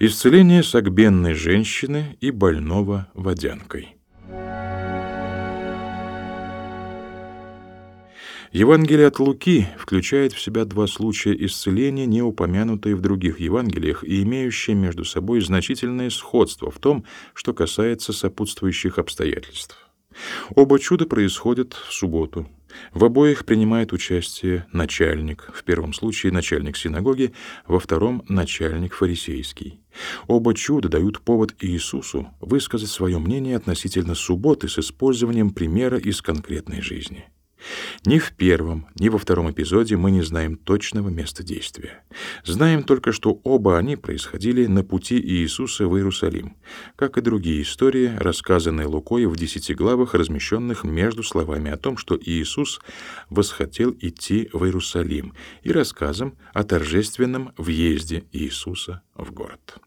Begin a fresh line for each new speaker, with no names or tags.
Исцеление сагбенной женщины и больного водянкой. Евангелие от Луки включает в себя два случая исцеления, не упомянутые в других Евангелиях и имеющие между собой значительное сходство в том, что касается сопутствующих обстоятельств. Оба чуда происходят в субботу. В обоих принимает участие начальник, в первом случае начальник синагоги, во втором — начальник фарисейский. Оба чуда дают повод Иисусу высказать свое мнение относительно субботы с использованием примера из конкретной жизни. Ни в первом, ни во втором эпизоде мы не знаем точного места действия. Знаем только, что оба они происходили на пути Иисуса в Иерусалим, как и другие истории, рассказанные Лукой в десяти главах, размещенных между словами о том, что Иисус восхотел идти в Иерусалим, и рассказом о торжественном въезде Иисуса в город.